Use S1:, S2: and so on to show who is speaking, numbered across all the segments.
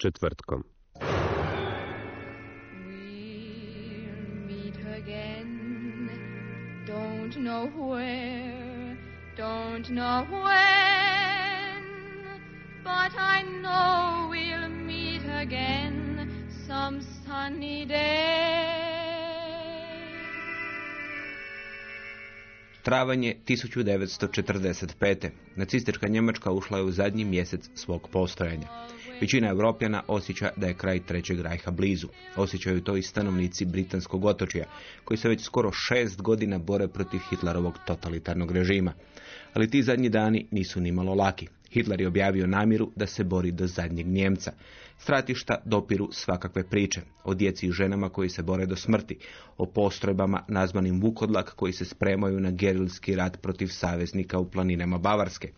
S1: Četvrtkom.
S2: We'll meet again. Don't know where, don't know when, but I know we'll meet again some sunny day.
S3: Travanj je 1945. Nacistička Njemačka ušla je u zadnji mjesec svog postojanja. Većina Europljana osjeća da je kraj Trećeg rajha blizu. Osjećaju to i stanovnici britanskog otočja, koji se već skoro šest godina bore protiv Hitlerovog totalitarnog režima. Ali ti zadnji dani nisu nimalo laki. Hitler je objavio namjeru da se bori do zadnjeg Njemca. Stratišta dopiru svakakve priče. O djeci i ženama koji se bore do smrti. O postrojbama nazvanim Vukodlak koji se spremaju na gerilski rat protiv saveznika u planinama Bavarske.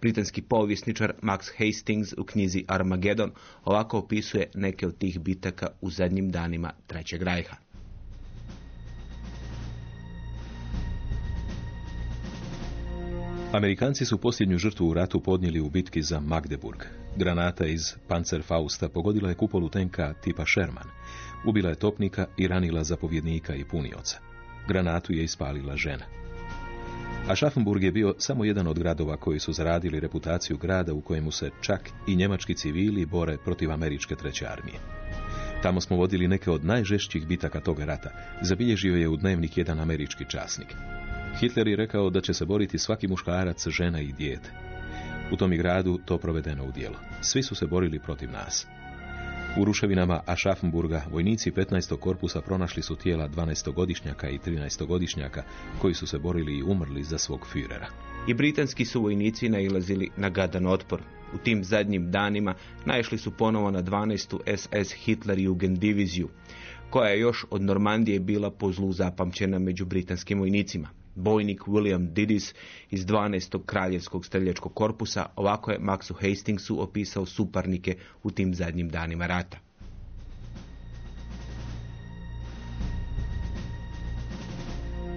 S3: Britanski povjesničar Max Hastings u knjizi Armageddon ovako opisuje neke od tih bitaka u zadnjim danima Trećeg rajha.
S4: Amerikanci su posljednju žrtvu u ratu podnijeli u bitki za Magdeburg. Granata iz Panzerfausta pogodila je kupolu tenka tipa Sherman. Ubila je topnika i ranila zapovjednika i punioca. Granatu je ispalila žena. A Schaffenburg je bio samo jedan od gradova koji su zaradili reputaciju grada u kojemu se čak i njemački civili bore protiv američke treće armije. Tamo smo vodili neke od najžešćih bitaka toga rata. Zabilježio je u dnevnik jedan američki časnik. Hitler je rekao da će se boriti svaki muškarac, žena i dijete. U tom je gradu to provedeno u djelo. Svi su se borili protiv nas. U ruševinama Aschaffenburga vojnici 15. korpusa pronašli su tijela 12-godišnjaka i 13-godišnjaka koji su se borili i umrli za svog Führera.
S3: I britanski su vojnici nailazili na gadan otpor. U tim zadnjim danima naišli su ponovo na 12. SS Hitlerjugend diviziju, koja je još od Normandije bila po zlu zapamćena među britanskim vojnicima. Bojnik William Didis iz 12. kraljevskog streljačkog korpusa ovako je Maxu Hastingsu opisao suparnike u tim zadnjim danima rata.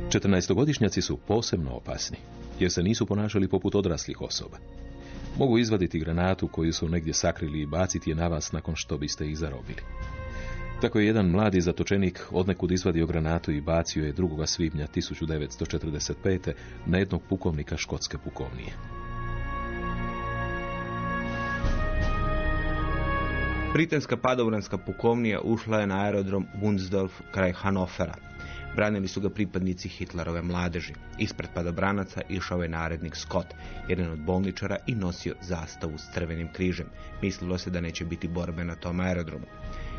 S4: Četrnaestogodišnjaci su posebno opasni, jer se nisu ponašali poput odraslih osoba. Mogu izvaditi granatu koju su negdje sakrili i baciti je na vas nakon što biste ih zarobili. Tako je jedan mladi zatočenik odnekud izvadio granatu i bacio je 2. svibnja 1945. na jednog pukovnika škotske pukovnije.
S3: Britanska padobranska pukovnija ušla je na aerodrom Wunsdorf kraj Hanofera. Branili su ga pripadnici Hitlerove mladeži. Ispred padobranaca išao je narednik Scott, jedan od bolničara i nosio zastavu s crvenim križem. Mislilo se da neće biti borbe na tom aerodromu.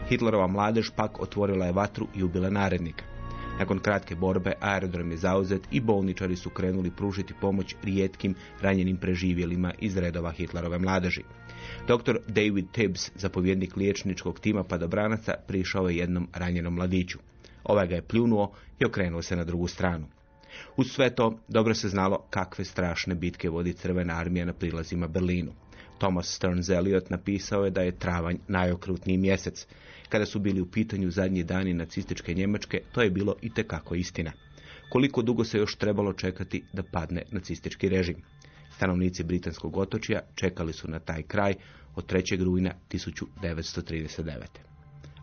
S3: Hitlerova mladež pak otvorila je vatru i ubila narednika. Nakon kratke borbe aerodrom je zauzet i bolničari su krenuli pružiti pomoć rijetkim ranjenim preživjelima iz redova Hitlerove mladeži. Dr. David Tibbs, zapovjednik liječničkog tima padobranaca, prišao je jednom ranjenom mladiću. Ovaj ga je pljunuo i okrenuo se na drugu stranu. Uz sve to dobro se znalo kakve strašne bitke vodi Crvena armija na prilazima Berlinu. Thomas Stearns Eliot napisao je da je travanj najokrutniji mjesec. Kada su bili u pitanju zadnji dani nacističke Njemačke, to je bilo i tekako istina. Koliko dugo se još trebalo čekati da padne nacistički režim? Stanovnici britanskog otočja čekali su na taj kraj od 3. rujna 1939.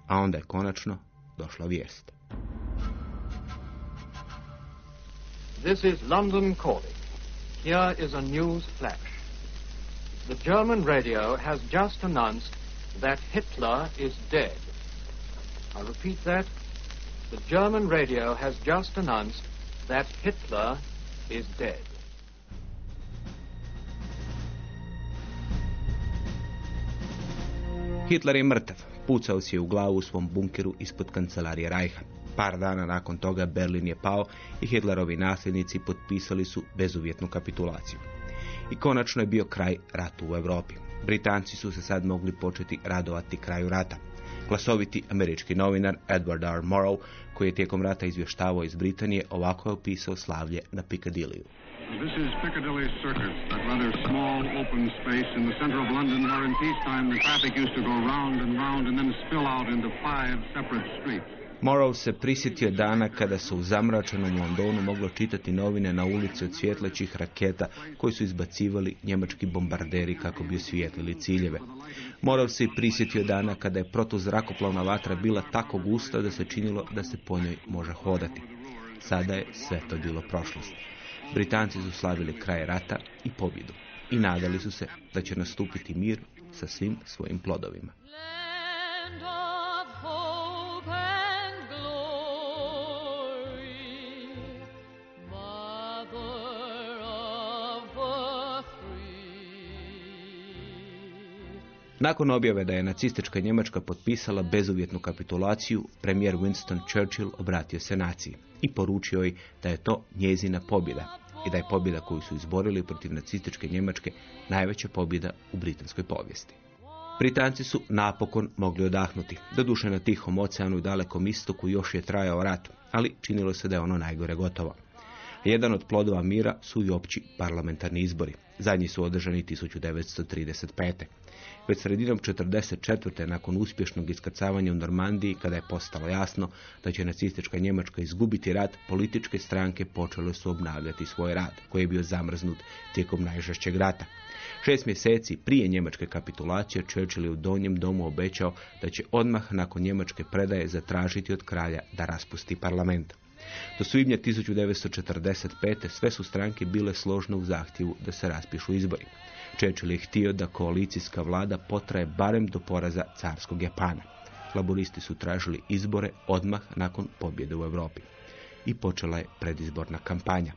S3: A onda je konačno došla vijest.
S5: This is London calling. Here is a news flash. The German radio has just announced that Hitler is dead. I repeat that. The German radio has just announced that Hitler is dead.
S3: Hitler je mrtav. Pucao si je u glavu u svom bunkeru ispod kancelarije Reicha. Par dana nakon toga Berlin je pao i Hitlerovi nasljednici potpisali su bezuvjetnu kapitulaciju. I konačno je bio kraj ratu u Europi. Britanci su se sad mogli početi radovati kraju rata. Glasoviti američki novinar Edward R. Morrow, koji je tijekom rata izvještavao iz Britanije, ovako je opisao slavlje na Piccadilly.
S6: This is Piccadilly Circus, that rather small open space in the center of London where in peacetime the traffic used to go round and round and then spill out into five separate streets.
S3: Morrow se prisjetio dana kada se u zamračenom Londonu moglo čitati novine na ulici od svjetlećih raketa koji su izbacivali njemački bombarderi kako bi osvijetlili ciljeve. Morao se i prisjetio dana kada je protuzrakoplovna vatra bila tako gusta da se činilo da se po njoj može hodati. Sada je sve to bilo prošlost. Britanci su slavili kraj rata i pobjedu i nadali su se da će nastupiti mir sa svim svojim plodovima. Nakon objave da je nacistička Njemačka potpisala bezuvjetnu kapitulaciju, premijer Winston Churchill obratio se naciji i poručio joj da je to njezina pobjeda i da je pobjeda koju su izborili protiv nacističke Njemačke najveća pobjeda u britanskoj povijesti. Britanci su napokon mogli odahnuti. Doduše na Tihom oceanu i dalekom istoku još je trajao rat, ali činilo se da je ono najgore gotovo. Jedan od plodova mira su i opći parlamentarni izbori. Zadnji su održani 1935. Već sredinom 44. nakon uspješnog iskrcavanja u Normandiji, kada je postalo jasno da će nacistička Njemačka izgubiti rat, političke stranke počele su obnavljati svoj rad, koji je bio zamrznut tijekom najžešćeg rata. Šest mjeseci prije njemačke kapitulacije Churchill je u Donjem domu obećao da će odmah nakon njemačke predaje zatražiti od kralja da raspusti parlament. Do svibnja 1945. sve su stranke bile složne u zahtjevu da se raspišu izbori. Churchill je htio da koalicijska vlada potraje barem do poraza carskog Japana. Laboristi su tražili izbore odmah nakon pobjede u Europi. I počela je predizborna kampanja.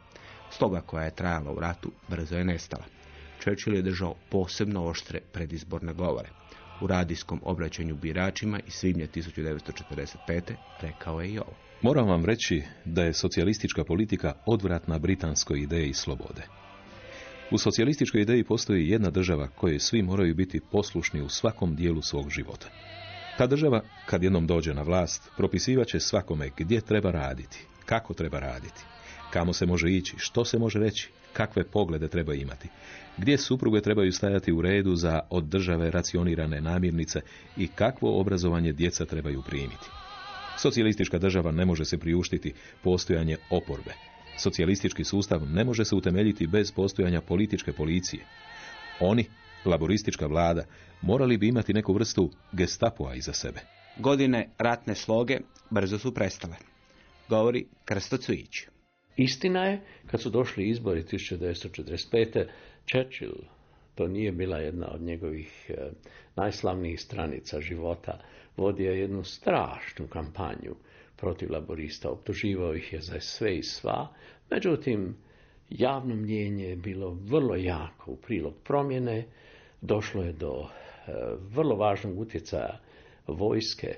S3: Stoga koja je trajala u ratu brzo je nestala. Churchill je držao posebno oštre predizborne govore. U radijskom obraćanju biračima iz svibnja 1945. rekao je i ovo.
S4: Moram vam reći da je socijalistička politika odvratna britanskoj ideji slobode. U socijalističkoj ideji postoji jedna država kojoj svi moraju biti poslušni u svakom dijelu svog života. Ta država, kad jednom dođe na vlast, propisivaće svakome gdje treba raditi, kako treba raditi, kamo se može ići, što se može reći, kakve poglede treba imati, gdje supruge trebaju stajati u redu za od države racionirane namirnice i kakvo obrazovanje djeca trebaju primiti. Socijalistička država ne može se priuštiti postojanje oporbe. Socijalistički sustav ne može se utemeljiti bez postojanja političke policije. Oni, laboristička vlada, morali bi imati neku vrstu gestapoa iza sebe.
S3: Godine ratne sloge brzo su prestale. Govori Krsto Cvijić.
S7: Istina je, kad su došli izbori 1945. Churchill, to nije bila jedna od njegovih eh, najslavnijih stranica života, vodio je jednu strašnu kampanju protiv laborista, optuživao ih je za sve i sva, međutim, javno mnjenje je bilo vrlo jako u prilog promjene, došlo je do eh, vrlo važnog utjecaja vojske,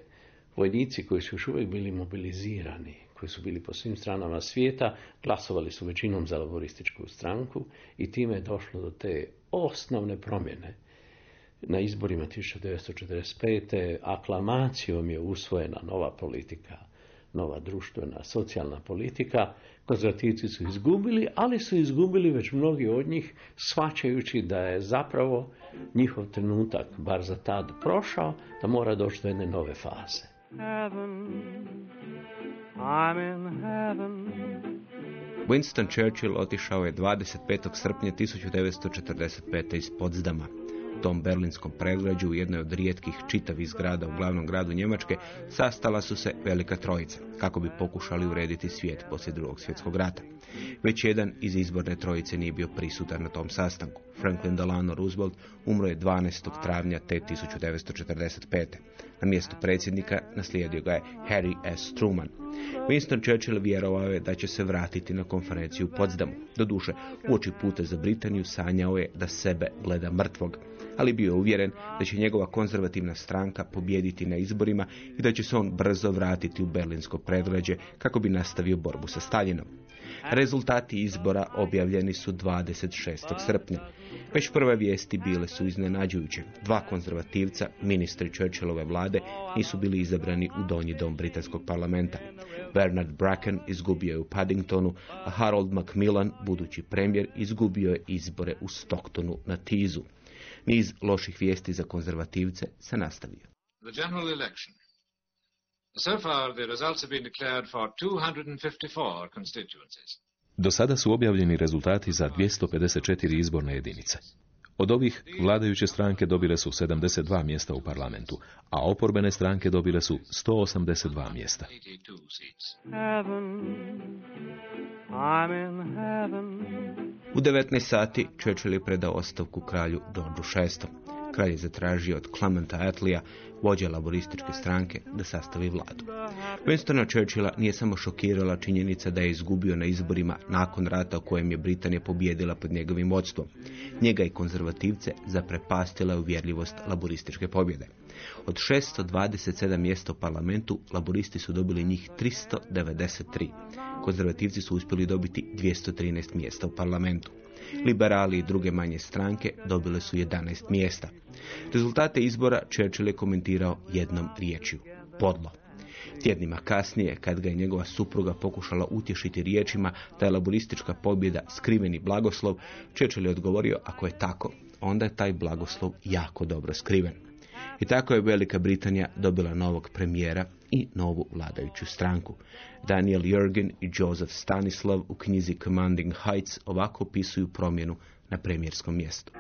S7: vojnici koji su još uvijek bili mobilizirani, koji su bili po svim stranama svijeta, glasovali su većinom za laborističku stranku i time je došlo do te osnovne promjene. Na izborima 1945. aklamacijom je usvojena nova politika, nova društvena, socijalna politika. Konzervativci su izgubili, ali su izgubili već mnogi od njih, shvaćajući da je zapravo njihov trenutak, bar za tad, prošao, da mora doći do jedne nove faze.
S8: Heaven, I'm in heaven.
S3: Winston Churchill otišao je 25. srpnja 1945. iz Potsdama. U tom berlinskom predgrađu u jednoj od rijetkih čitavih zgrada u glavnom gradu Njemačke sastala su se velika trojica kako bi pokušali urediti svijet poslije drugog svjetskog rata. Već jedan iz izborne trojice nije bio prisutan na tom sastanku. Franklin Delano Roosevelt umro je 12. travnja te 1945. Na mjestu predsjednika naslijedio ga je Harry S. Truman. Winston Churchill vjerovao je da će se vratiti na konferenciju u Potsdamu. Doduše, uoči puta za Britaniju sanjao je da sebe gleda mrtvog, ali bio uvjeren da će njegova konzervativna stranka pobijediti na izborima i da će se on brzo vratiti u berlinsko predgrađe kako bi nastavio borbu sa Staljinom. Rezultati izbora objavljeni su 26. srpnja. Već prve vijesti bile su iznenađujuće. Dva konzervativca, ministri Churchillove vlade, nisu bili izabrani u donji dom britanskog parlamenta. Bernard Bracken izgubio je u Paddingtonu, a Harold Macmillan, budući premijer, izgubio je izbore u Stocktonu na Tizu. Niz loših vijesti za konzervativce se nastavio.
S9: The general election. So far, the results have been declared for 254 constituencies.
S4: Do sada su objavljeni rezultati za 254 izborne jedinice. Od ovih vladajuće stranke dobile su 72 mjesta u parlamentu, a oporbene stranke dobile su 182 mjesta.
S3: U 19 sati Churchill je predao ostavku kralju Georgeu VI. Kralj je zatražio od Clementa Atleya, vođa laborističke stranke, da sastavi vladu. Winstona Churchilla nije samo šokirala činjenica da je izgubio na izborima nakon rata u kojem je Britanija pobijedila pod njegovim vodstvom. Njega i konzervativce zaprepastila je uvjerljivost laborističke pobjede. Od 627 mjesta u parlamentu, laboristi su dobili njih 393. Konzervativci su uspjeli dobiti 213 mjesta u parlamentu. Liberali i druge manje stranke dobile su 11 mjesta. Rezultate izbora Churchill je komentirao jednom riječju. Podlo. Tjednima kasnije, kad ga je njegova supruga pokušala utješiti riječima da je laboristička pobjeda skriveni blagoslov, Churchill je odgovorio, ako je tako, onda je taj blagoslov jako dobro skriven. I tako je Velika Britanija dobila novog premijera i novu vladajuću stranku. Daniel Jurgen i Joseph Stanislav u knjizi Commanding Heights ovako opisuju promjenu na premijerskom mjestu.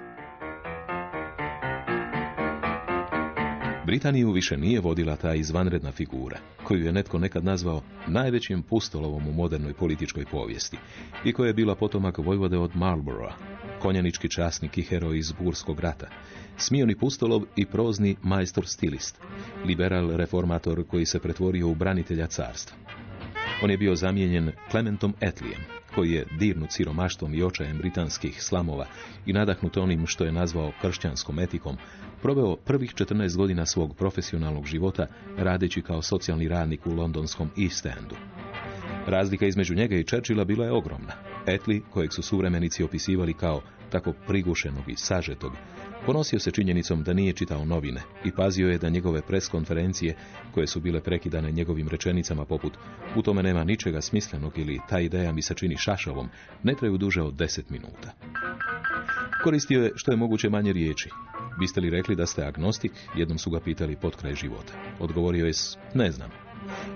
S4: Britaniju više nije vodila ta izvanredna figura, koju je netko nekad nazvao najvećim pustolovom u modernoj političkoj povijesti i koja je bila potomak vojvode od Marlborougha, konjanički časnik i heroj iz Burskog rata, smioni pustolov i prozni majstor stilist, liberal reformator koji se pretvorio u branitelja carstva. On je bio zamijenjen Clementom Etlijem, koji je dirnut siromaštvom i očajem britanskih slamova i nadahnut onim što je nazvao kršćanskom etikom, proveo prvih 14 godina svog profesionalnog života radeći kao socijalni radnik u londonskom East Endu. Razlika između njega i Churchilla bila je ogromna. Etli, kojeg su suvremenici opisivali kao tako prigušenog i sažetog, Ponosio se činjenicom da nije čitao novine i pazio je da njegove preskonferencije, koje su bile prekidane njegovim rečenicama poput u tome nema ničega smislenog ili ta ideja mi se čini šašavom, ne traju duže od deset minuta. Koristio je što je moguće manje riječi. Biste li rekli da ste agnostik? Jednom su ga pitali pod kraj života. Odgovorio je s ne znam.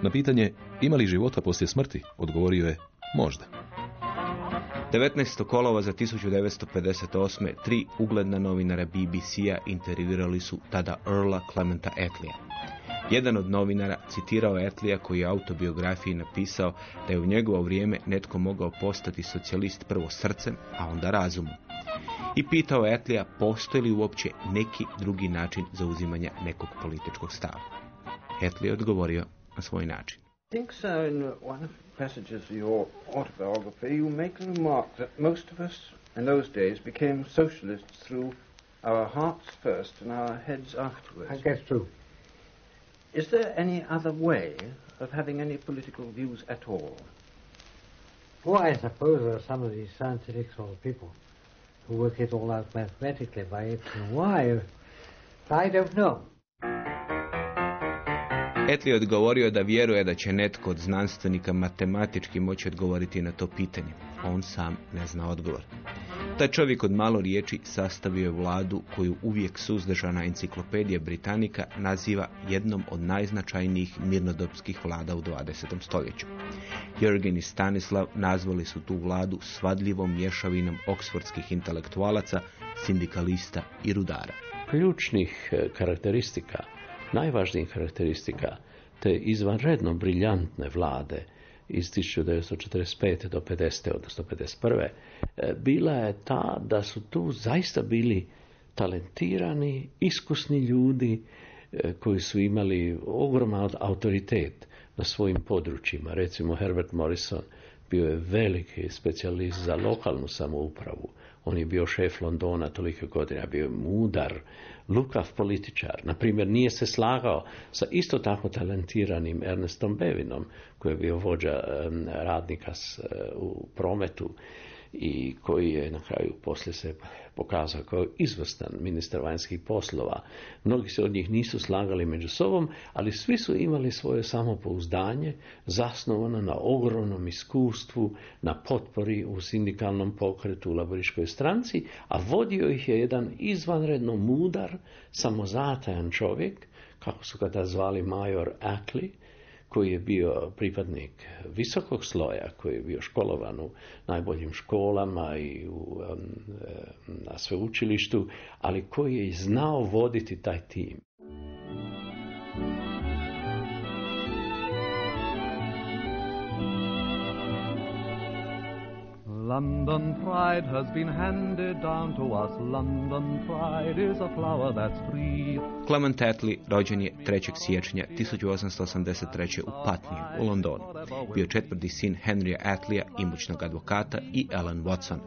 S4: Na pitanje ima li života poslije smrti? Odgovorio je možda.
S3: 19. kolova za 1958. tri ugledna novinara BBC-a intervjuirali su tada Earla Clementa Atleya. Jedan od novinara citirao Atleya koji je autobiografiji napisao da je u njegovo vrijeme netko mogao postati socijalist prvo srcem, a onda razumom. I pitao Atleya postoji li uopće neki drugi način za uzimanje nekog političkog stava. Atley je odgovorio na svoj način.
S10: Think so. In one of the passages of your autobiography, you make the remark that most of us in those days became socialists through our hearts first and our heads afterwards.
S11: I guess true.
S10: Is there any other way of having any political views at all?
S11: Well, I suppose there are some of these scientific sort of people who work it all out mathematically by X and Y. I don't know.
S3: Etli je odgovorio da vjeruje da će netko od znanstvenika matematički moći odgovoriti na to pitanje. On sam ne zna odgovor. Taj čovjek od malo riječi sastavio je vladu koju uvijek suzdržana enciklopedija Britanika naziva jednom od najznačajnijih mirnodopskih vlada u 20. stoljeću. Jürgen i Stanislav nazvali su tu vladu svadljivom mješavinom oksfordskih intelektualaca, sindikalista i rudara.
S7: Ključnih eh, karakteristika najvažnijih karakteristika te izvanredno briljantne vlade iz 1945. do 50. odnosno 51. E, bila je ta da su tu zaista bili talentirani, iskusni ljudi e, koji su imali ogroman autoritet na svojim područjima. Recimo Herbert Morrison bio je veliki specijalist za lokalnu samoupravu. On je bio šef Londona toliko godina, bio je mudar, lukav političar. Na primjer, nije se slagao sa isto tako talentiranim Ernestom Bevinom, koji je bio vođa radnika u prometu i koji je na kraju poslije se pokazao kao izvrstan ministar vanjskih poslova. Mnogi se od njih nisu slagali među sobom, ali svi su imali svoje samopouzdanje zasnovano na ogromnom iskustvu, na potpori u sindikalnom pokretu u laboriškoj stranci, a vodio ih je jedan izvanredno mudar, samozatajan čovjek, kako su ga zvali major Ackley, koji je bio pripadnik visokog sloja, koji je bio školovan u najboljim školama i u, na sveučilištu, ali koji je znao voditi taj tim.
S8: London pride has been handed down to us. London pride is a flower that's free.
S3: Clement Attlee rođen je 3. siječnja 1883. u Patniju u Londonu. Bio četvrti sin Henrya Attleya, imućnog advokata i Ellen Watson.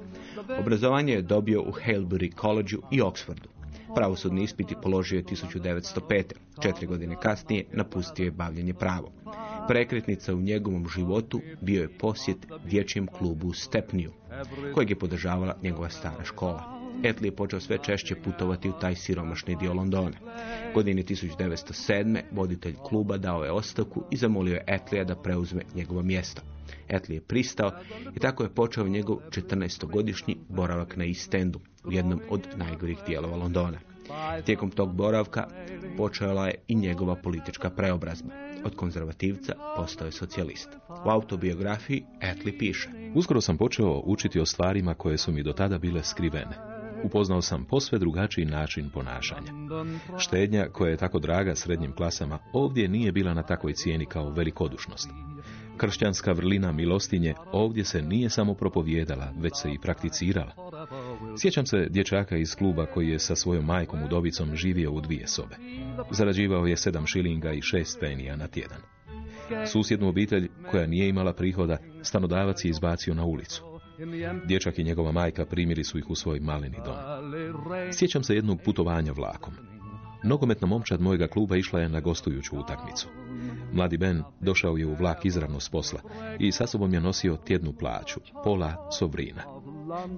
S3: Obrazovanje je dobio u Hailbury College i Oxfordu. Pravosudni ispit je položio 1905. Četiri godine kasnije napustio je bavljanje pravom. Prekretnica u njegovom životu bio je posjet dječjem klubu u Stepniju, kojeg je podržavala njegova stara škola. Etli je počeo sve češće putovati u taj siromašni dio Londona. Godine 1907. voditelj kluba dao je ostavku i zamolio je Etlija da preuzme njegovo mjesto. Etli je pristao i tako je počeo njegov 14-godišnji boravak na East u jednom od najgorih dijelova Londona. Tijekom tog boravka počela je i njegova politička preobrazba. Od konzervativca postao je socijalist. U autobiografiji Etli piše.
S4: Uskoro sam počeo učiti o stvarima koje su mi do tada bile skrivene. Upoznao sam posve drugačiji način ponašanja. Štednja koja je tako draga srednjim klasama ovdje nije bila na takvoj cijeni kao velikodušnost. Kršćanska vrlina milostinje ovdje se nije samo propovijedala, već se i prakticirala. Sjećam se dječaka iz kluba koji je sa svojom majkom udovicom živio u dvije sobe. Zarađivao je sedam šilinga i šest penija na tjedan. Susjednu obitelj, koja nije imala prihoda, stanodavac je izbacio na ulicu. Dječak i njegova majka primili su ih u svoj maleni dom. Sjećam se jednog putovanja vlakom. Nogometna momčad mojega kluba išla je na gostujuću utakmicu. Mladi Ben došao je u vlak izravno s posla i sa sobom je nosio tjednu plaću, pola sovrina.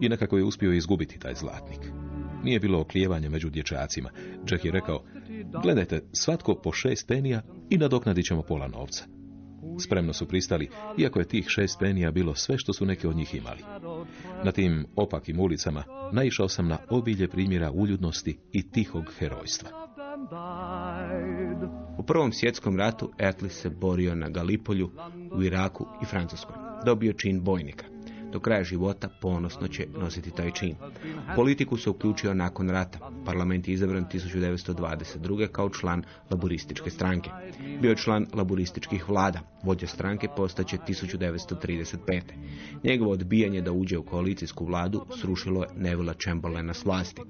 S4: I nekako je uspio izgubiti taj zlatnik. Nije bilo oklijevanja među dječacima. Jack je rekao, gledajte, svatko po šest penija i nadoknadit ćemo pola novca. Spremno su pristali, iako je tih šest penija bilo sve što su neki od njih imali. Na tim opakim ulicama naišao sam na obilje primjera uljudnosti i tihog herojstva.
S3: Prvom svjetskom ratu Etli se borio na Galipolju u Iraku i Francuskoj. Dobio čin bojnika. Do kraja života ponosno će nositi taj čin. Politiku se uključio nakon rata. Parlament je izabran 1922. kao član laborističke stranke. Bio je član laborističkih vlada. Vođa stranke postaće 1935. Njegovo odbijanje da uđe u koalicijsku vladu srušilo je Neville Chamberlaina s vlasti.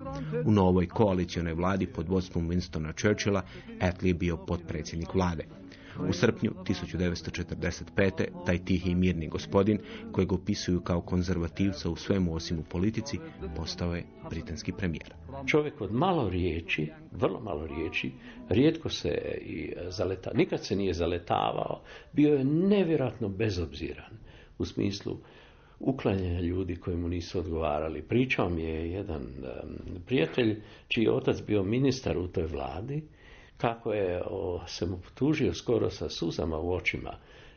S3: U novoj koalicionoj vladi pod vodstvom Winstona Churchilla Attlee je bio potpredsjednik vlade. U srpnju 1945. taj tihi i mirni gospodin, kojeg opisuju kao konzervativca u svemu osim u politici, postao je britanski premijer.
S7: Čovjek od malo riječi, vrlo malo riječi, rijetko se i zaleta, nikad se nije zaletavao, bio je nevjerojatno bezobziran u smislu uklanjanja ljudi koji mu nisu odgovarali. Pričao mi je jedan prijatelj čiji otac bio ministar u toj vladi kako je o, se mu tužio skoro sa suzama u očima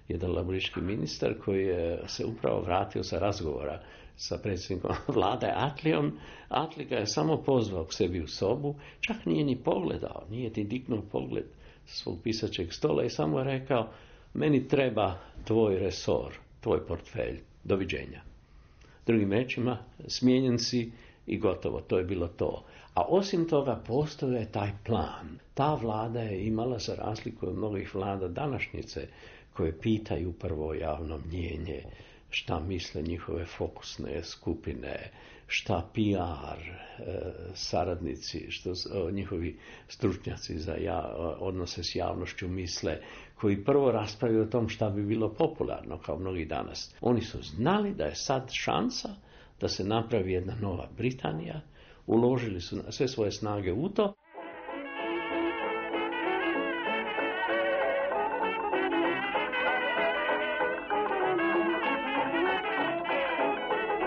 S7: jedan laborički ministar koji je se upravo vratio sa razgovora sa predsjednikom vlade Atlijom. Atli ga je samo pozvao k sebi u sobu, čak nije ni pogledao, nije ti dignuo pogled svog pisačeg stola i samo rekao meni treba tvoj resor, tvoj portfelj, doviđenja. Drugim rečima, smijenjen si i gotovo, to je bilo to. A osim toga postoje taj plan. Ta vlada je imala za razliku od mnogih vlada današnjice koje pitaju prvo javno mnjenje, šta misle njihove fokusne skupine, šta PR e, saradnici, što njihovi stručnjaci za odnose s javnošću misle, koji prvo raspravljaju o tom šta bi bilo popularno kao mnogi danas. Oni su znali da je sad šansa da se napravi jedna nova Britanija, uložili su sve svoje snage u to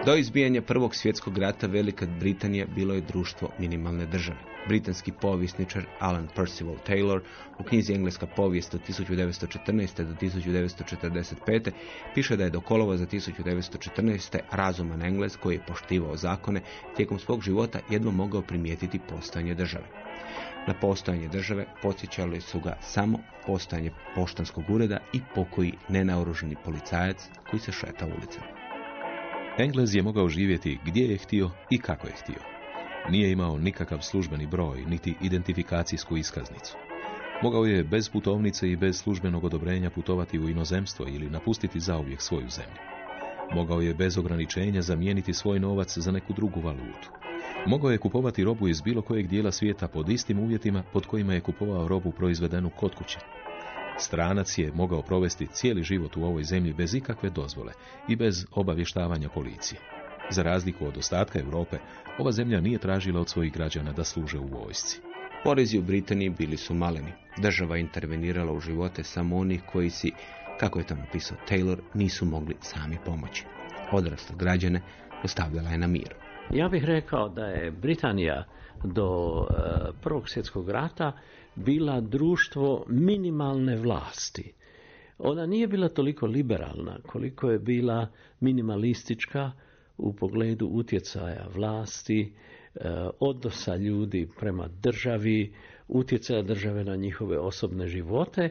S3: Do izbijanja Prvog svjetskog rata Velika Britanija bilo je društvo minimalne države. Britanski povjesničar Alan Percival Taylor u knjizi Engleska povijest od 1914. do 1945. piše da je do kolova za 1914. razuman Engles koji je poštivao zakone tijekom svog života jedva mogao primijetiti postojanje države. Na postojanje države podsjećali su ga samo postojanje poštanskog ureda i pokoji nenaoruženi policajac koji se šeta ulicom.
S4: Englez je mogao živjeti gdje je htio i kako je htio. Nije imao nikakav službeni broj, niti identifikacijsku iskaznicu. Mogao je bez putovnice i bez službenog odobrenja putovati u inozemstvo ili napustiti zauvijek svoju zemlju. Mogao je bez ograničenja zamijeniti svoj novac za neku drugu valutu. Mogao je kupovati robu iz bilo kojeg dijela svijeta pod istim uvjetima pod kojima je kupovao robu proizvedenu kod kuće. Stranac je mogao provesti cijeli život u ovoj zemlji bez ikakve dozvole i bez obavještavanja policije. Za razliku od ostatka Europe, ova zemlja nije tražila od svojih građana da služe u vojsci.
S3: Porezi u Britaniji bili su maleni. Država intervenirala u živote samo onih koji si, kako je to napisao Taylor, nisu mogli sami pomoći. Odrasle građane ostavljala je na miru.
S7: Ja bih rekao da je Britanija do e, Prvog svjetskog rata bila društvo minimalne vlasti. Ona nije bila toliko liberalna koliko je bila minimalistička u pogledu utjecaja vlasti, e, odnosa ljudi prema državi, utjecaja države na njihove osobne živote,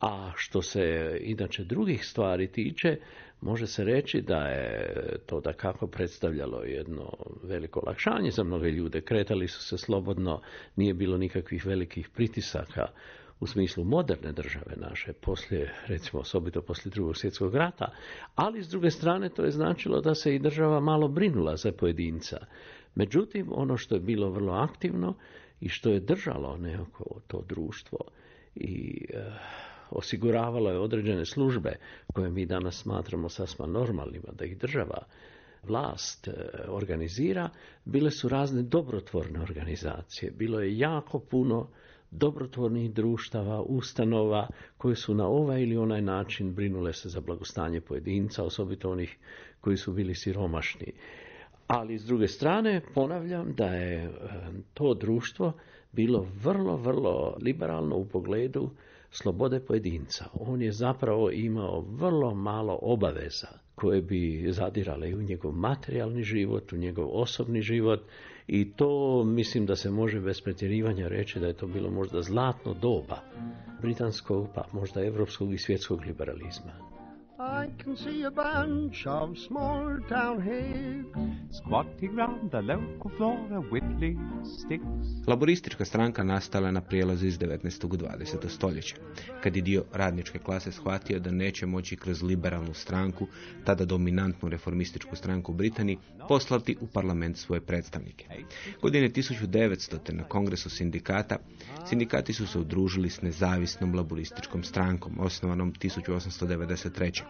S7: a što se inače drugih stvari tiče, može se reći da je to da kako predstavljalo jedno veliko olakšanje za mnoge ljude. Kretali su se slobodno, nije bilo nikakvih velikih pritisaka u smislu moderne države naše, poslije, recimo osobito poslije drugog svjetskog rata, ali s druge strane to je značilo da se i država malo brinula za pojedinca. Međutim, ono što je bilo vrlo aktivno i što je držalo nekako to društvo i eh, osiguravalo je određene službe koje mi danas smatramo sasma normalnima, da ih država vlast e, organizira, bile su razne dobrotvorne organizacije. Bilo je jako puno dobrotvornih društava, ustanova koje su na ovaj ili onaj način brinule se za blagostanje pojedinca, osobito onih koji su bili siromašni. Ali s druge strane, ponavljam da je e, to društvo bilo vrlo, vrlo liberalno u pogledu slobode pojedinca. On je zapravo imao vrlo malo obaveza koje bi zadirale u njegov materijalni život, u njegov osobni život i to mislim da se može bez pretjerivanja reći da je to bilo možda zlatno doba britanskog, pa možda evropskog i svjetskog liberalizma. I can see a bunch of small town hags squatting round the local floor whittling sticks. Laboristička stranka nastala na prijelazu iz 19. u 20. stoljeća, kad je dio radničke klase shvatio da neće moći kroz liberalnu stranku, tada dominantnu reformističku stranku u Britaniji, poslati u parlament svoje predstavnike. Godine 1900. na kongresu sindikata, sindikati su se udružili s nezavisnom laborističkom strankom, osnovanom 1893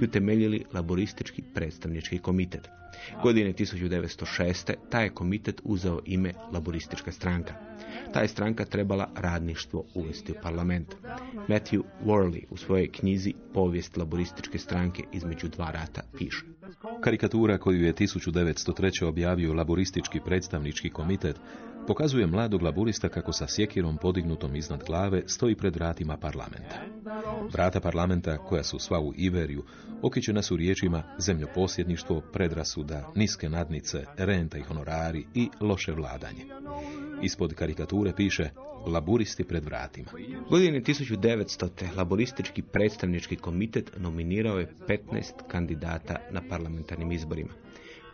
S7: i utemeljili laboristički predstavnički komitet. Godine 1906. taj je komitet uzeo ime Laboristička stranka. Ta je stranka trebala radništvo uvesti u parlament. Matthew Worley u svojoj knjizi Povijest laborističke stranke između dva rata piše.
S4: Karikatura koju je 1903. objavio laboristički predstavnički komitet pokazuje mladog laburista kako sa sjekirom podignutom iznad glave stoji pred vratima parlamenta. Vrata parlamenta, koja su sva u Iveriju, okićena su riječima zemljoposjedništvo, predrasuda, niske nadnice, renta i honorari i loše vladanje. Ispod karikature piše Laburisti pred vratima.
S3: Godine 1900. laboristički predstavnički komitet nominirao je 15 kandidata na parlamentarnim izborima.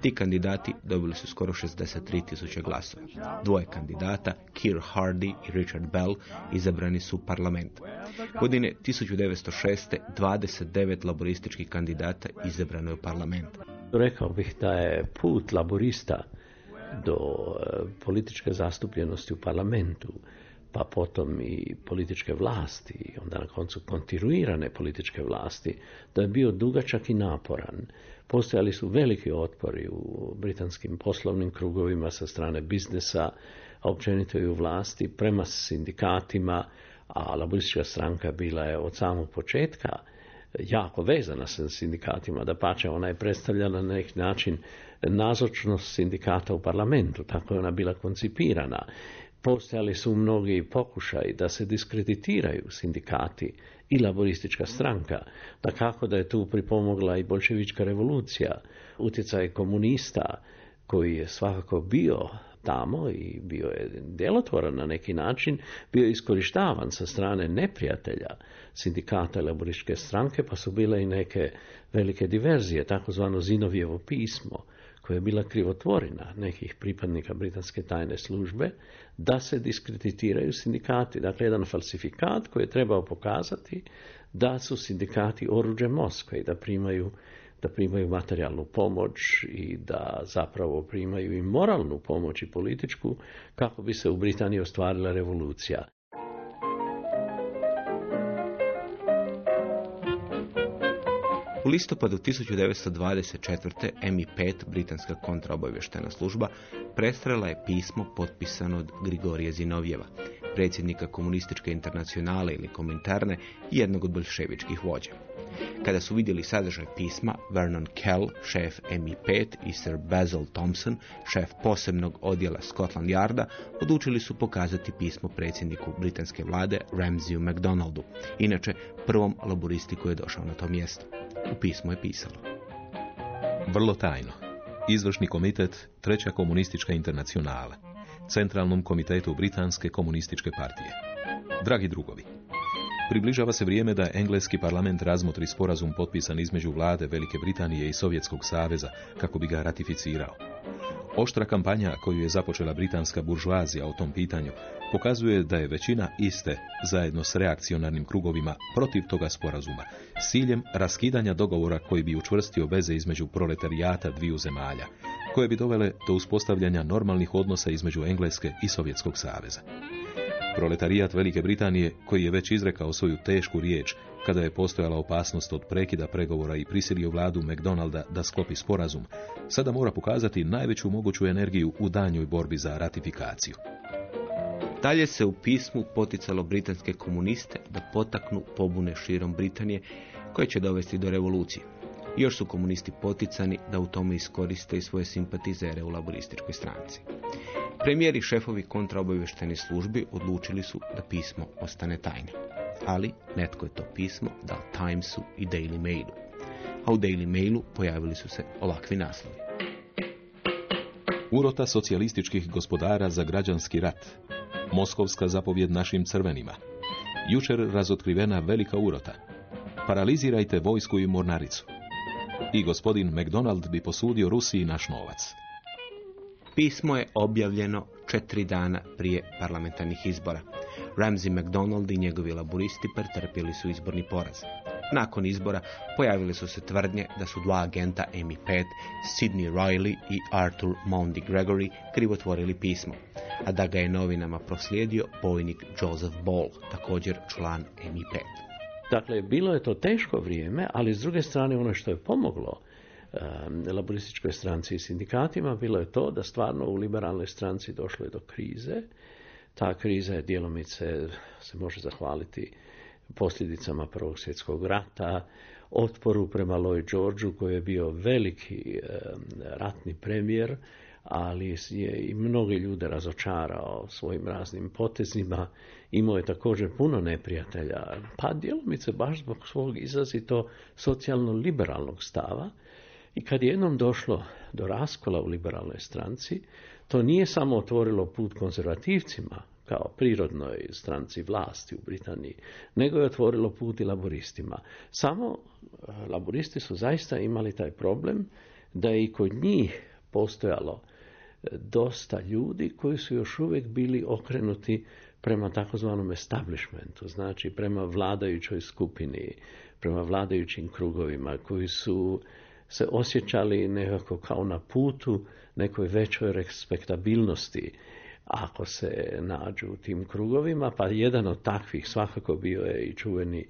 S3: Ti kandidati dobili su skoro 63 tisuće glasova. Dvoje kandidata, Keir Hardy i Richard Bell, izabrani su u parlament. Godine 1906. 29 laborističkih kandidata izabrano je u parlament.
S7: Rekao bih da je put laborista do e, političke zastupljenosti u parlamentu, pa potom i političke vlasti, onda na koncu kontinuirane političke vlasti, da je bio dugačak i naporan. Postojali su veliki otpori u britanskim poslovnim krugovima sa strane biznesa, a općenito i u vlasti, prema sindikatima, a laboristička stranka bila je od samog početka jako vezana sa sindikatima, da pače ona je predstavljala na neki način nazočnost sindikata u parlamentu, tako je ona bila koncipirana. Postojali su mnogi pokušaj da se diskreditiraju sindikati i laboristička stranka, da kako da je tu pripomogla i bolševička revolucija, utjecaj komunista koji je svakako bio tamo i bio je djelotvoran na neki način, bio iskorištavan sa strane neprijatelja sindikata laborističke stranke, pa su bile i neke velike diverzije, takozvano Zinovjevo pismo, koja je bila krivotvorina nekih pripadnika britanske tajne službe, da se diskreditiraju sindikati. Dakle, jedan falsifikat koji je trebao pokazati da su sindikati oruđe Moskve i da primaju da primaju materijalnu pomoć i da zapravo primaju i moralnu pomoć i političku kako bi se u Britaniji ostvarila revolucija.
S3: U listopadu 1924. MI5, britanska kontraobavještena služba, prestrela je pismo potpisano od Grigorije Zinovjeva, predsjednika komunističke internacionale ili kominterne i jednog od bolševičkih vođa. Kada su vidjeli sadržaj pisma, Vernon Kell, šef MI5 i Sir Basil Thompson, šef posebnog odjela Scotland Yarda, odlučili su pokazati pismo predsjedniku britanske vlade Ramseyu MacDonaldu, inače prvom laboristi koji je došao na to mjesto. U pismu je pisalo.
S4: Vrlo tajno. Izvršni komitet Treća komunistička internacionala. Centralnom komitetu Britanske komunističke partije. Dragi drugovi, Približava se vrijeme da engleski parlament razmotri sporazum potpisan između vlade Velike Britanije i Sovjetskog saveza kako bi ga ratificirao. Oštra kampanja koju je započela britanska buržuazija o tom pitanju pokazuje da je većina iste, zajedno s reakcionarnim krugovima, protiv toga sporazuma, s ciljem raskidanja dogovora koji bi učvrstio veze između proletarijata dviju zemalja, koje bi dovele do uspostavljanja normalnih odnosa između Engleske i Sovjetskog saveza. Proletarijat Velike Britanije, koji je već izrekao svoju tešku riječ kada je postojala opasnost od prekida pregovora i prisilio vladu McDonalda da sklopi sporazum, sada mora pokazati najveću moguću energiju u danjoj borbi za ratifikaciju.
S3: Dalje se u pismu poticalo britanske komuniste da potaknu pobune širom Britanije koje će dovesti do revolucije. Još su komunisti poticani da u tome iskoriste i svoje simpatizere u laborističkoj stranci. Premijeri šefovi kontraobavještajnih službi odlučili su da pismo ostane tajno. Ali netko je to pismo dao Timesu i Daily Mailu. A u Daily Mailu pojavili su se ovakvi naslovi.
S4: Urota socijalističkih gospodara za građanski rat. Moskovska zapovjed našim crvenima. Jučer razotkrivena velika urota. Paralizirajte vojsku i mornaricu. I gospodin McDonald bi posudio Rusiji naš novac.
S3: Pismo je objavljeno četiri dana prije parlamentarnih izbora. Ramsey MacDonald i njegovi laboristi pretrpjeli su izborni poraz. Nakon izbora pojavile su se tvrdnje da su dva agenta MI5, Sidney Riley i Arthur Mondi Gregory, krivotvorili pismo, a da ga je novinama proslijedio bojnik Joseph Ball, također član MI5.
S7: Dakle, bilo je to teško vrijeme, ali s druge strane ono što je pomoglo laborističkoj stranci i sindikatima bilo je to da stvarno u liberalnoj stranci došlo je do krize. Ta kriza je djelomice, se može zahvaliti posljedicama Prvog svjetskog rata, otporu prema Lloyd Georgeu koji je bio veliki ratni premijer, ali je i mnoge ljude razočarao svojim raznim potezima. Imao je također puno neprijatelja, pa djelomice baš zbog svog izrazito socijalno-liberalnog stava, i kad je jednom došlo do raskola u liberalnoj stranci, to nije samo otvorilo put konzervativcima, kao prirodnoj stranci vlasti u Britaniji, nego je otvorilo put i laboristima. Samo eh, laboristi su zaista imali taj problem da je i kod njih postojalo e, dosta ljudi koji su još uvijek bili okrenuti prema takozvanom establishmentu, znači prema vladajućoj skupini, prema vladajućim krugovima, koji su se osjećali nekako kao na putu nekoj većoj respektabilnosti ako se nađu u tim krugovima, pa jedan od takvih svakako bio je i čuveni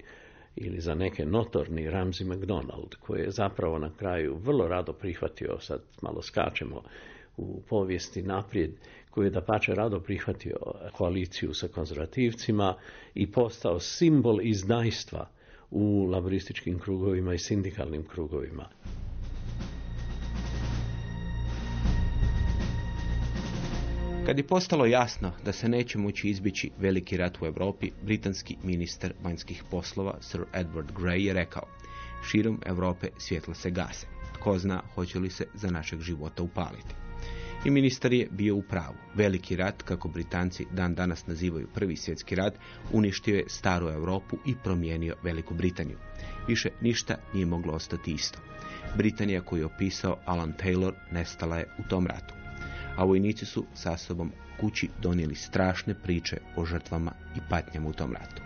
S7: ili za neke notorni Ramsey MacDonald, koji je zapravo na kraju vrlo rado prihvatio, sad malo skačemo u povijesti naprijed, koji je da pače rado prihvatio koaliciju sa konzervativcima i postao simbol izdajstva u laborističkim krugovima i sindikalnim krugovima.
S3: Kad je postalo jasno da se neće moći izbjeći veliki rat u Europi, britanski ministar vanjskih poslova Sir Edward Grey je rekao širom Europe svjetla se gase. Tko zna hoće li se za našeg života upaliti. I ministar je bio u pravu. Veliki rat, kako Britanci dan danas nazivaju prvi svjetski rat, uništio je staru Europu i promijenio Veliku Britaniju. Više ništa nije moglo ostati isto. Britanija koju je opisao Alan Taylor nestala je u tom ratu a vojnici su sa sobom kući donijeli strašne priče o žrtvama i patnjama u tom ratu.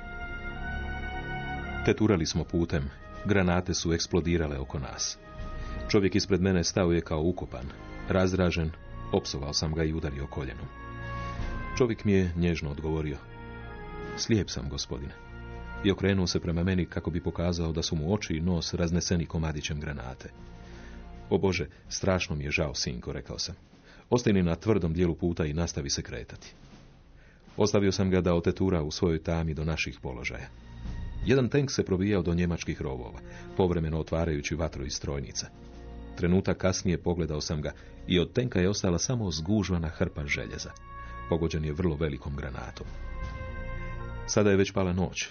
S4: Teturali smo putem, granate su eksplodirale oko nas. Čovjek ispred mene stao je kao ukopan, razražen, opsovao sam ga i udario koljenom. Čovjek mi je nježno odgovorio. Slijep sam, gospodine. I okrenuo se prema meni kako bi pokazao da su mu oči i nos razneseni komadićem granate. O Bože, strašno mi je žao, sinko, rekao sam. Ostani na tvrdom dijelu puta i nastavi se kretati. Ostavio sam ga da otetura u svojoj tami do naših položaja. Jedan tank se probijao do njemačkih rovova, povremeno otvarajući vatru iz strojnica. Trenutak kasnije pogledao sam ga i od tenka je ostala samo zgužvana hrpa željeza. Pogođen je vrlo velikom granatom. Sada je već pala noć.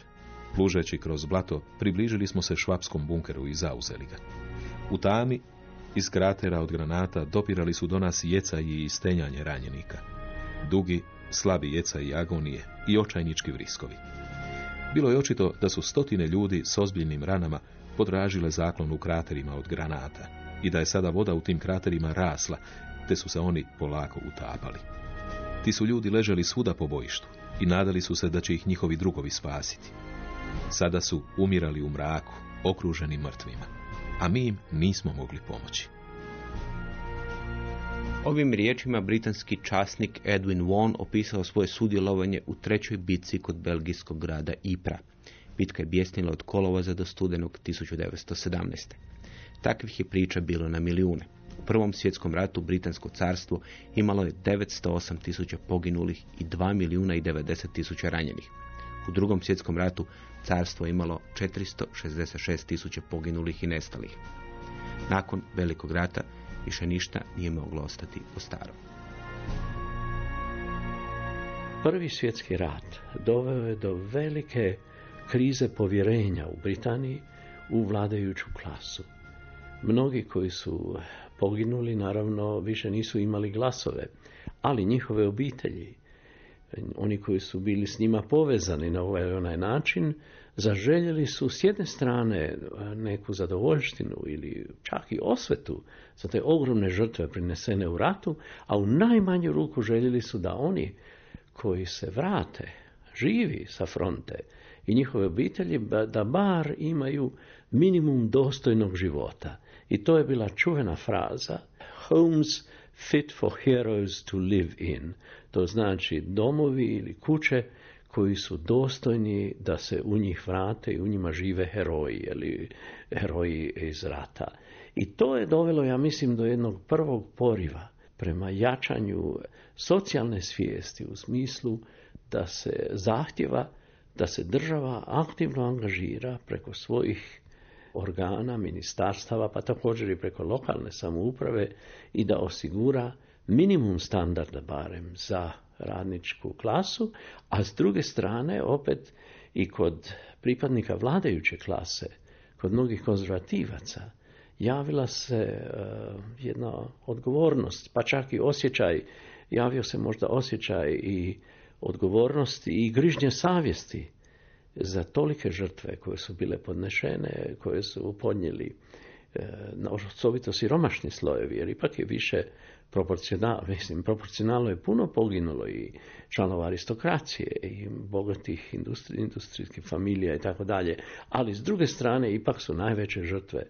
S4: Plužeći kroz blato, približili smo se švapskom bunkeru i zauzeli ga. U tami iz kratera od granata dopirali su do nas jeca i istenjanje ranjenika. Dugi, slabi jeca i agonije i očajnički vriskovi. Bilo je očito da su stotine ljudi s ozbiljnim ranama podražile zaklon u kraterima od granata i da je sada voda u tim kraterima rasla, te su se oni polako utapali. Ti su ljudi leželi svuda po bojištu i nadali su se da će ih njihovi drugovi spasiti. Sada su umirali u mraku, okruženi mrtvima a mi im nismo mogli pomoći.
S3: Ovim riječima britanski časnik Edwin Vaughan opisao svoje sudjelovanje u trećoj bitci kod belgijskog grada Ipra. Bitka je bjesnila od kolovoza do studenog 1917. Takvih je priča bilo na milijune. U Prvom svjetskom ratu Britansko carstvo imalo je 908 tisuća poginulih i 2 milijuna i 90 tisuća ranjenih. U Drugom svjetskom ratu carstvo imalo 466 tisuća poginulih i nestalih. Nakon velikog rata više ništa nije moglo ostati po starom.
S7: Prvi svjetski rat doveo je do velike krize povjerenja u Britaniji u vladajuću klasu. Mnogi koji su poginuli naravno više nisu imali glasove, ali njihove obitelji oni koji su bili s njima povezani na ovaj onaj način, zaželjeli su s jedne strane neku zadovoljštinu ili čak i osvetu za te ogromne žrtve prinesene u ratu, a u najmanju ruku željeli su da oni koji se vrate, živi sa fronte i njihove obitelji, da bar imaju minimum dostojnog života. I to je bila čuvena fraza Homes fit for heroes to live in. To znači domovi ili kuće koji su dostojni da se u njih vrate i u njima žive heroji ili heroji iz rata. I to je dovelo, ja mislim, do jednog prvog poriva prema jačanju socijalne svijesti u smislu da se zahtjeva da se država aktivno angažira preko svojih organa, ministarstava, pa također i preko lokalne samouprave i da osigura minimum standarda barem za radničku klasu, a s druge strane opet i kod pripadnika vladajuće klase, kod mnogih konzervativaca, javila se uh, jedna odgovornost, pa čak i osjećaj, javio se možda osjećaj i odgovornosti i grižnje savjesti za tolike žrtve koje su bile podnešene, koje su podnijeli osobito siromašni slojevi, jer ipak je više proporcionalno, mislim, proporcionalno je puno poginulo i članova aristokracije i bogatih industrijskih familija i tako dalje, ali s druge strane ipak su najveće žrtve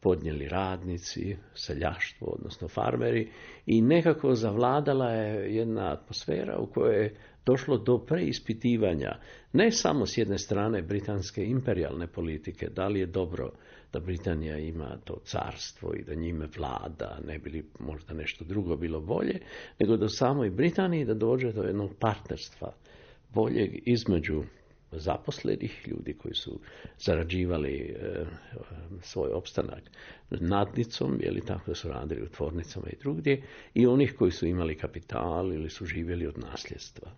S7: podnijeli radnici, seljaštvo, odnosno farmeri i nekako zavladala je jedna atmosfera u kojoj je došlo do preispitivanja ne samo s jedne strane britanske imperialne politike, da li je dobro da Britanija ima to carstvo i da njime vlada, ne bi li možda nešto drugo bilo bolje, nego do samoj Britaniji da dođe do jednog partnerstva boljeg između zaposlenih ljudi koji su zarađivali e, svoj opstanak nadnicom, li tako da su radili u tvornicama i drugdje, i onih koji su imali kapital ili su živjeli od nasljedstva.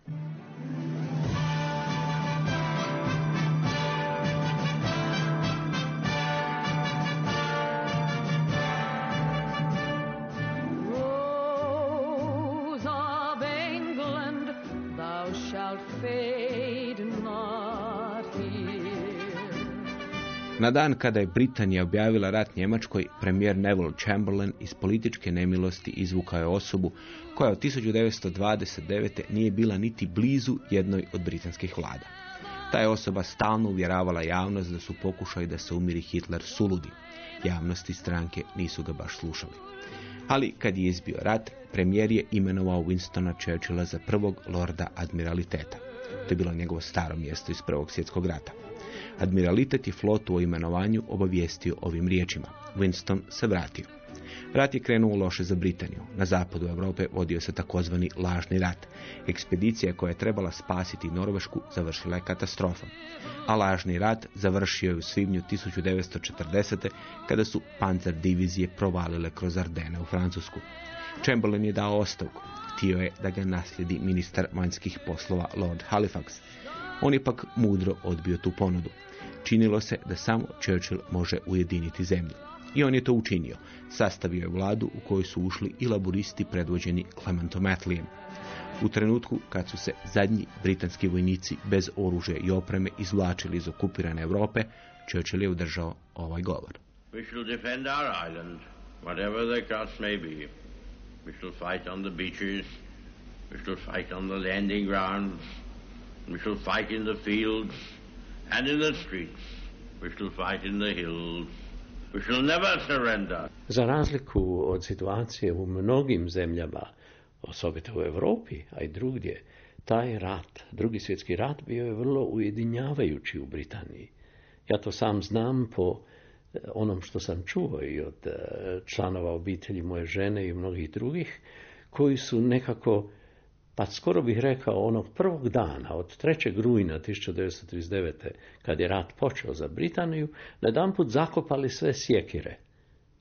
S3: Na dan kada je Britanija objavila rat Njemačkoj, premijer Neville Chamberlain iz političke nemilosti izvukao je osobu koja od 1929. nije bila niti blizu jednoj od britanskih vlada. Ta je osoba stalno uvjeravala javnost da su pokušali da se umiri Hitler suludi. Javnosti stranke nisu ga baš slušali. Ali kad je izbio rat, premijer je imenovao Winstona Churchilla za prvog lorda admiraliteta. To je bilo njegovo staro mjesto iz Prvog svjetskog rata. Admiralitet je flotu o imenovanju obavijestio ovim riječima. Winston se vratio. Rat je krenuo loše za Britaniju. Na zapadu Europe vodio se takozvani lažni rat. Ekspedicija koja je trebala spasiti Norvešku završila je katastrofa. A lažni rat završio je u svibnju 1940. kada su panzer divizije provalile kroz Ardene u Francusku. Chamberlain je dao ostavku. Htio je da ga naslijedi ministar vanjskih poslova Lord Halifax. On je pak mudro odbio tu ponudu. Činilo se da samo Churchill može ujediniti zemlju. I on je to učinio. Sastavio je vladu u kojoj su ušli i laburisti predvođeni Clementom Attleem. U trenutku kad su se zadnji britanski vojnici bez oružja i opreme izvlačili iz okupirane Europe, Churchill je udržao ovaj govor. We shall defend our island, whatever the cost may be. We shall fight on the beaches, we shall fight on the landing grounds, we shall fight in the fields, Za razliku od situacije u mnogim zemljama, osobito u Europi, a i drugdje, taj rat, drugi svjetski rat, bio je vrlo ujedinjavajući u Britaniji. Ja to sam znam po eh, onom što sam čuo i od eh, članova obitelji moje žene i mnogih drugih, koji su nekako pa skoro bih rekao onog prvog dana, od 3. rujna 1939. kad je rat počeo za Britaniju, na put zakopali sve sjekire.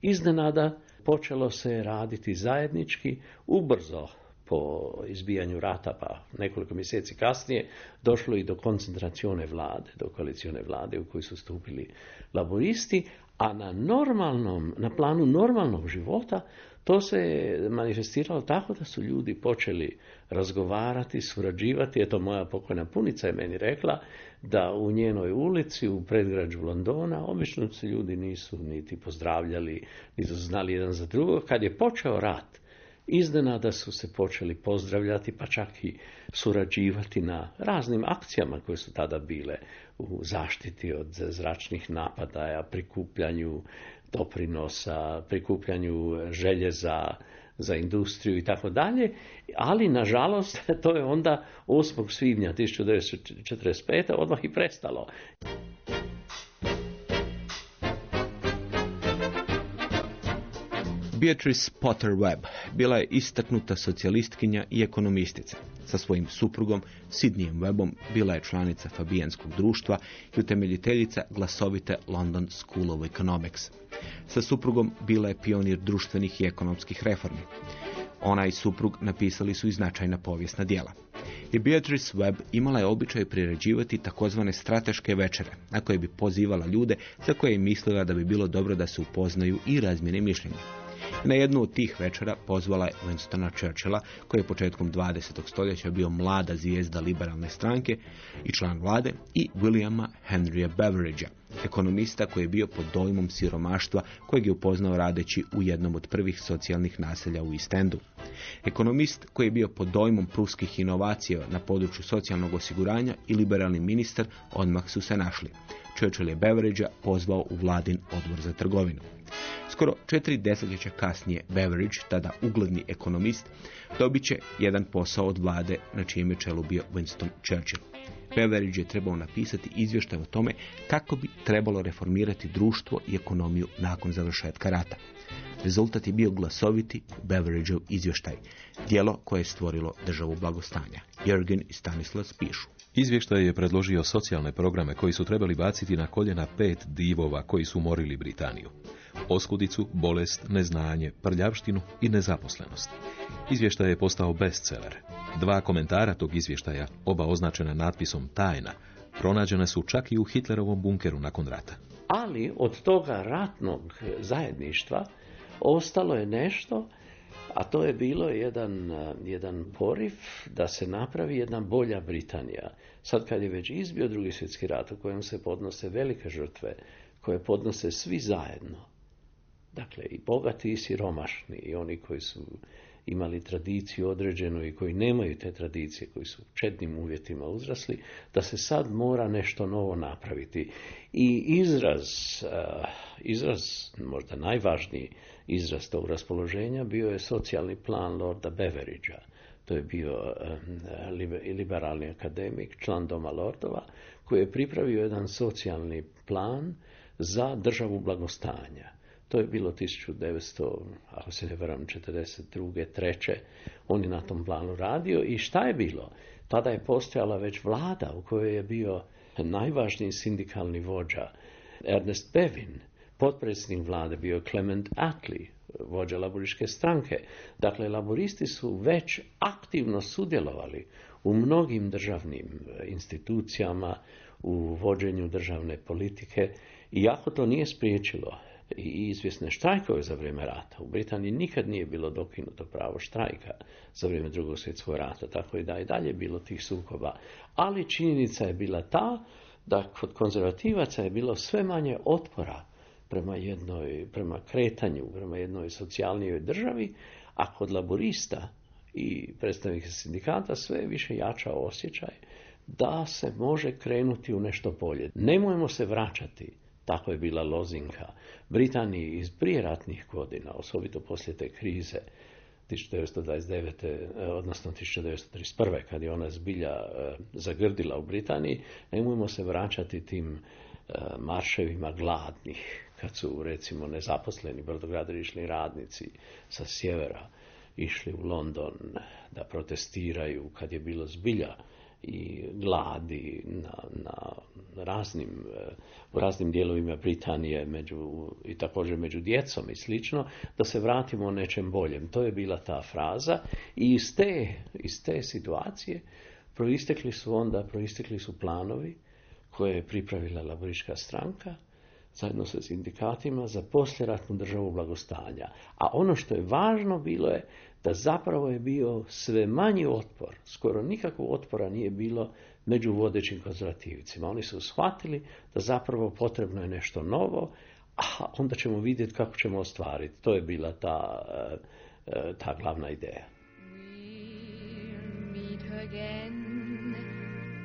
S3: Iznenada počelo se raditi zajednički, ubrzo po izbijanju rata, pa nekoliko mjeseci kasnije, došlo i do koncentracione vlade, do koalicione vlade u kojoj su stupili laboristi, a na normalnom, na planu normalnog života to se je manifestiralo tako da su ljudi počeli razgovarati, surađivati. Eto, moja pokojna punica je meni rekla da u njenoj ulici, u predgrađu Londona, obično se ljudi nisu niti pozdravljali, niti znali jedan za drugog. Kad je počeo rat, iznenada su se počeli pozdravljati, pa čak i surađivati na raznim akcijama koje su tada bile u zaštiti od zračnih napadaja, prikupljanju doprinosa, prikupljanju željeza za industriju i tako dalje, ali nažalost to je onda 8. svibnja 1945. odmah i prestalo. Beatrice Potter Webb bila je istaknuta socijalistkinja i ekonomistica. Sa svojim suprugom Sidnijem Webbom bila je članica Fabijanskog društva i utemeljiteljica glasovite London School of Economics. Sa suprugom bila je pionir društvenih i ekonomskih reformi. Ona i suprug napisali su i značajna povijesna djela. I Beatrice Webb imala je običaj priređivati takozvane strateške večere, na koje bi pozivala ljude za koje je mislila da bi bilo dobro da se upoznaju i razmjene mišljenja. Na jednu od tih večera pozvala je Winstona Churchilla, koji je početkom 20. stoljeća bio mlada zvijezda liberalne stranke i član vlade, i Williama Henrya Beveridgea, ekonomista koji je bio pod dojmom siromaštva kojeg je upoznao radeći u jednom od prvih socijalnih naselja u Istendu. Ekonomist koji je bio pod dojmom pruskih inovacija na području socijalnog osiguranja i liberalni ministar odmah su se našli. Churchill je Beveridgea pozvao u vladin odbor za trgovinu. Skoro četiri desetljeća kasnije Beveridge, tada ugledni ekonomist, dobit će jedan posao od vlade na čijem je čelu bio Winston Churchill. Beveridge je trebao napisati izvještaj o tome kako bi trebalo reformirati društvo i ekonomiju nakon završetka rata. Rezultat je bio glasoviti Beveridgeov izvještaj, dijelo koje je stvorilo državu blagostanja. Jürgen i Stanislav pišu.
S4: Izvještaj je predložio socijalne programe koji su trebali baciti na koljena pet divova koji su morili Britaniju. Oskudicu, bolest, neznanje, prljavštinu i nezaposlenost. Izvještaj je postao bestseller. Dva komentara tog izvještaja, oba označena natpisom tajna, pronađene su čak i u Hitlerovom bunkeru nakon rata.
S7: Ali od toga ratnog zajedništva ostalo je nešto, a to je bilo jedan, jedan poriv da se napravi jedna bolja Britanija. Sad kad je već izbio drugi svjetski rat u kojem se podnose velike žrtve, koje podnose svi zajedno, dakle i bogati i siromašni i oni koji su imali tradiciju određenu i koji nemaju te tradicije, koji su u čednim uvjetima uzrasli, da se sad mora nešto novo napraviti. I izraz, izraz možda najvažniji izraz tog raspoloženja bio je socijalni plan Lorda Beveridgea. To je bio liberalni akademik, član Doma Lordova, koji je pripravio jedan socijalni plan za državu blagostanja. To je bilo 1900, ako se ne varam, 42. treće. On je na tom planu radio i šta je bilo? Tada je postojala već vlada u kojoj je bio najvažniji sindikalni vođa Ernest Bevin. Potpredsjednik vlade bio Clement Attlee, vođa laboriške stranke. Dakle, laboristi su već aktivno sudjelovali u mnogim državnim institucijama, u vođenju državne politike, iako to nije spriječilo i izvjesne štrajkove za vrijeme rata. U Britaniji nikad nije bilo dokinuto pravo štrajka za vrijeme drugog svjetskog rata, tako i da je dalje bilo tih sukoba. Ali činjenica je bila ta da kod konzervativaca je bilo sve manje otpora prema jednoj, prema kretanju, prema jednoj socijalnijoj državi, a kod laborista i predstavnika sindikata sve više jača osjećaj da se može krenuti u nešto bolje. Nemojmo se vraćati tako je bila lozinka. Britaniji iz prijeratnih godina, osobito poslije te krize, 1929. odnosno 1931. kad je ona zbilja e, zagrdila u Britaniji, nemojmo se vraćati tim e, marševima gladnih, kad su recimo nezaposleni brodogradilišni radnici sa sjevera išli u London da protestiraju kad je bilo zbilja i gladi na, na raznim, u raznim dijelovima Britanije među, i također među djecom i slično, da se vratimo nečem boljem. To je bila ta fraza i iz te, iz te situacije proistekli su onda, proistekli su planovi koje je pripravila laboriška stranka zajedno sa sindikatima za posljeratnu državu blagostanja. A ono što je važno bilo je da zapravo je bio sve manji otpor, skoro nikakvog otpora nije bilo među vodećim konzervativcima. Oni su shvatili da zapravo potrebno je nešto novo, a onda ćemo vidjeti kako ćemo ostvariti. To je bila ta, e, e, ta glavna ideja.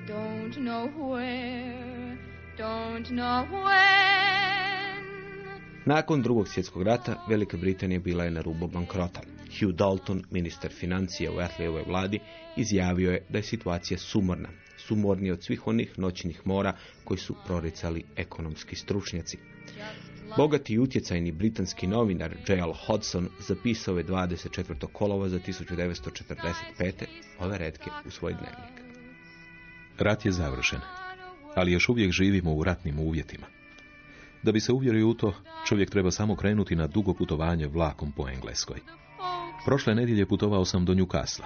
S7: Don't know where,
S3: don't know Nakon drugog svjetskog rata Velika Britanija bila je na rubu bankrota. Hugh Dalton, ministar financija u Athleyovoj vladi, izjavio je da je situacija sumorna, sumornija od svih onih noćnih mora koji su proricali ekonomski stručnjaci. Bogati i utjecajni britanski novinar J.L. Hodson zapisao je 24. kolova za 1945. ove redke u svoj dnevnik.
S4: Rat je završen, ali još uvijek živimo u ratnim uvjetima. Da bi se uvjerio u to, čovjek treba samo krenuti na dugo putovanje vlakom po Engleskoj. Prošle nedjelje putovao sam do Newcastle.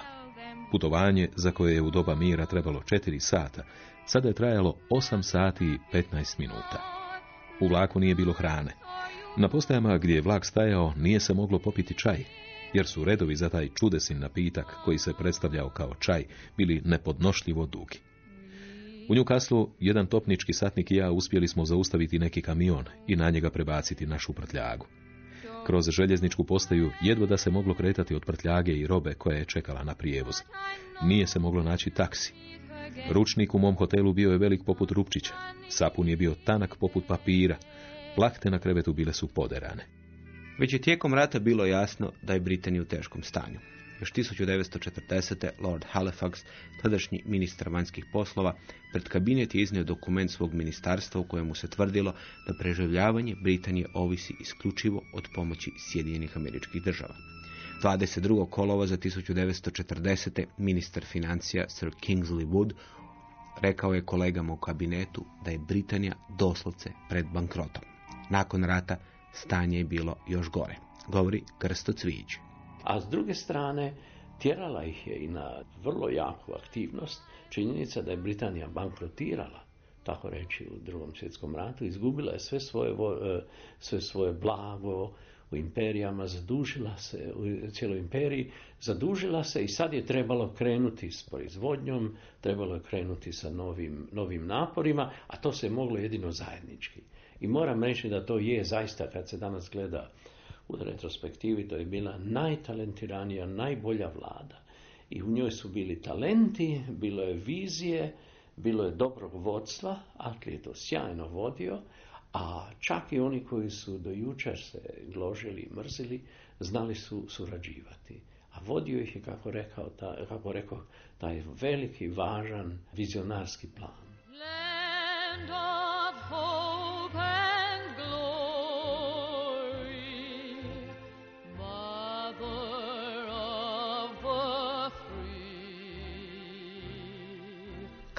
S4: Putovanje za koje je u doba mira trebalo četiri sata, sada je trajalo 8 sati i 15 minuta. U vlaku nije bilo hrane. Na postajama gdje je vlak stajao nije se moglo popiti čaj, jer su redovi za taj čudesin napitak koji se predstavljao kao čaj bili nepodnošljivo dugi. U Newcastle jedan topnički satnik i ja uspjeli smo zaustaviti neki kamion i na njega prebaciti našu prtljagu. Kroz željezničku postaju jedva da se moglo kretati od prtljage i robe koja je čekala na prijevoz. Nije se moglo naći taksi. Ručnik u mom hotelu bio je velik poput rupčića. Sapun je bio tanak poput papira. Plahte na krevetu bile su poderane.
S3: Već je tijekom rata bilo jasno da je Britanija u teškom stanju. Još 1940. Lord Halifax, tadašnji ministar vanjskih poslova, pred kabinet je iznio dokument svog ministarstva u kojemu se tvrdilo da preživljavanje Britanije ovisi isključivo od pomoći Sjedinjenih američkih država. 22. kolova za 1940. ministar financija Sir Kingsley Wood rekao je kolegama u kabinetu da je Britanija doslovce pred bankrotom. Nakon rata stanje je bilo još gore, govori Krsto Cvijić.
S7: A s druge strane, tjerala ih je i na vrlo jaku aktivnost činjenica da je Britanija bankrotirala, tako reći u drugom svjetskom ratu, izgubila je sve svoje, e, sve svoje blago, u imperijama, zadužila se u cijeloj imperiji, zadužila se i sad je trebalo krenuti s proizvodnjom, trebalo je krenuti sa novim, novim naporima, a to se moglo jedino zajednički. I moram reći da to je zaista, kad se danas gleda u retrospektivi, to je bila najtalentiranija, najbolja vlada. I u njoj su bili talenti, bilo je vizije, bilo je dobrog vodstva, Atli je to sjajno vodio, a čak i oni koji su do jučer se gložili i mrzili, znali su surađivati. A vodio ih je, kako rekao, ta, kako rekao, taj veliki, važan, vizionarski plan.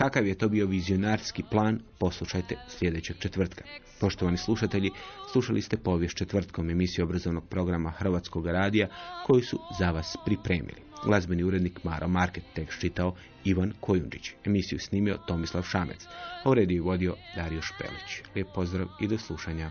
S3: Kakav je to bio vizionarski plan, poslušajte sljedećeg četvrtka. Poštovani slušatelji, slušali ste povijest četvrtkom emisiju obrazovnog programa Hrvatskog radija koju su za vas pripremili. Glazbeni urednik Maro Market tekst čitao Ivan Kojundžić. Emisiju snimio Tomislav Šamec, a u rediju vodio Dario Špelić. Lijep pozdrav i do slušanja.